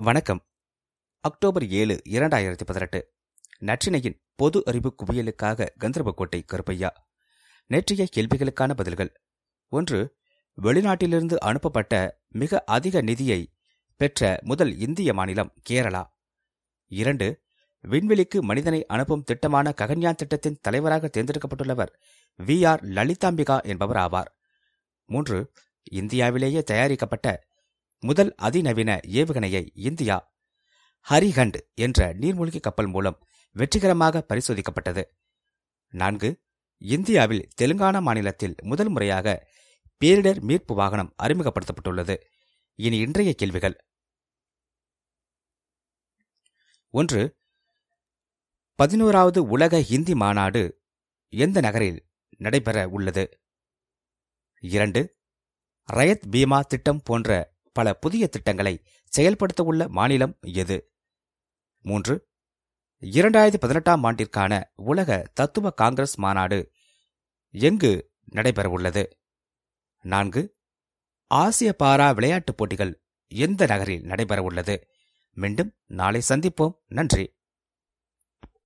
வணக்கம். அக்டோபர் ஏழு இரண்டாயிரத்தி பதினெட்டு. நற்றினையின் பொது அறிவு குவியலுக்காக கந்தர்போட்டை கருப்பையா. நேற்றைய கேள்விகளுக்கான பதில்கள். ஒன்று வெளிநாட்டிலிருந்து அனுப்பப்பட்ட மிக அதிக நிதியை பெற்ற முதல் இந்திய மாநிலம் கேரளா. இரண்டு விண்வெளிக்கு மனிதனை அனுப்பும் திட்டமான ககன்யான் திட்டத்தின் தலைவராக தேர்ந்தெடுக்கப்பட்டுள்ளவர் வி ஆர் லலிதாம்பிகா என்பவர் ஆவார். மூன்று இந்தியாவிலேயே தயாரிக்கப்பட்ட முதல் அதிநவீன ஏவுகணையை இந்தியா ஹரிஹண்ட் என்ற நீர்மூழ்கி கப்பல் மூலம் வெற்றிகரமாக பரிசோதிக்கப்பட்டது. நான்கு இந்தியாவில் தெலுங்கானா மாநிலத்தில் முதல் முறையாக பேரிடர் மீட்பு வாகனம் அறிமுகப்படுத்தப்பட்டுள்ளது. இனி இன்றைய கேள்விகள். ஒன்று பதினோராவது உலக ஹிந்தி மாநாடு எந்த நகரில் நடைபெற உள்ளது? இரண்டு ரயத் பீமா திட்டம் போன்ற பல புதிய திட்டங்களை செயல்படுத்த உள்ள மாநிலம் எது? மூன்று. இரண்டாயிரத்தி பதினெட்டாம் ஆண்டிற்கான உலக தத்துவ காங்கிரஸ் மாநாடு எங்கு நடைபெறவுள்ளது? நான்கு. ஆசிய பாரா விளையாட்டுப் போட்டிகள் எந்த நகரில் நடைபெறவுள்ளது? மீண்டும் நாளை சந்திப்போம். நன்றி.